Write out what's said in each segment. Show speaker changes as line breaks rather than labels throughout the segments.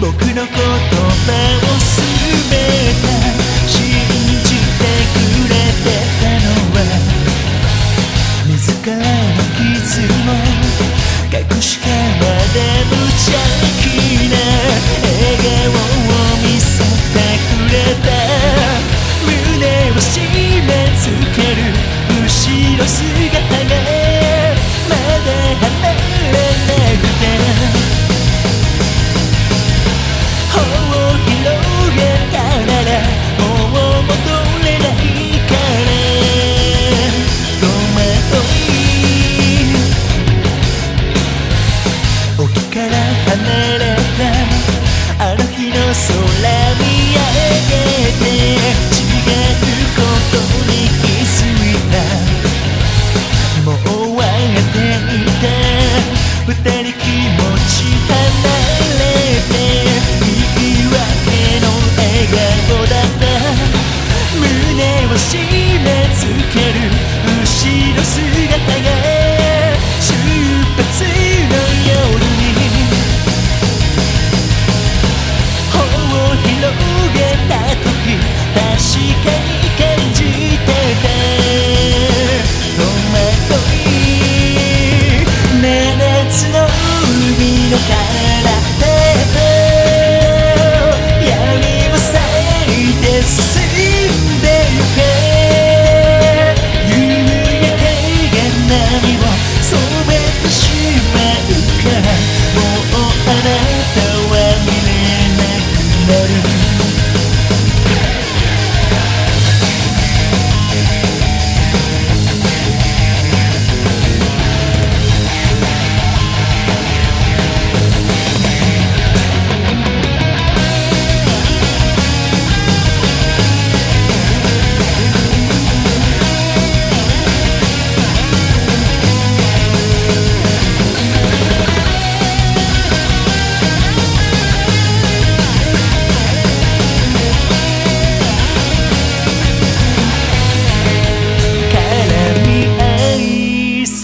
僕の言葉を好きを染めてしまうかもう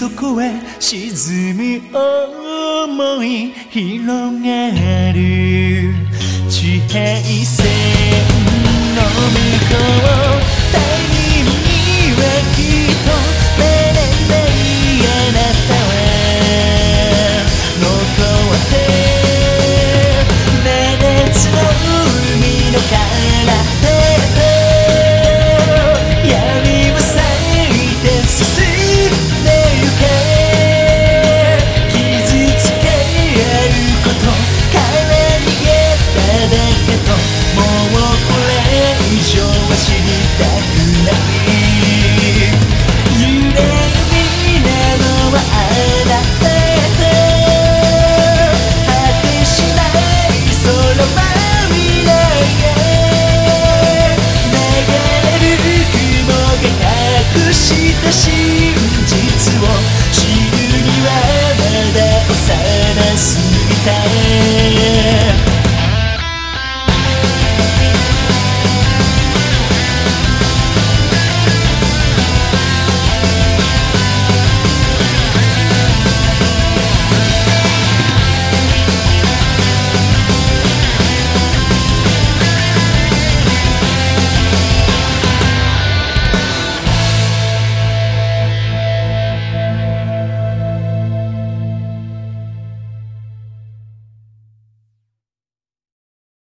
底へ沈む想い広がる地平線の向こう。知りたくない揺れるみなのはあなたと果てしないそのま未来が流れる雲がなくした真実を知るにはまだ幼すぎた